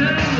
Sugar.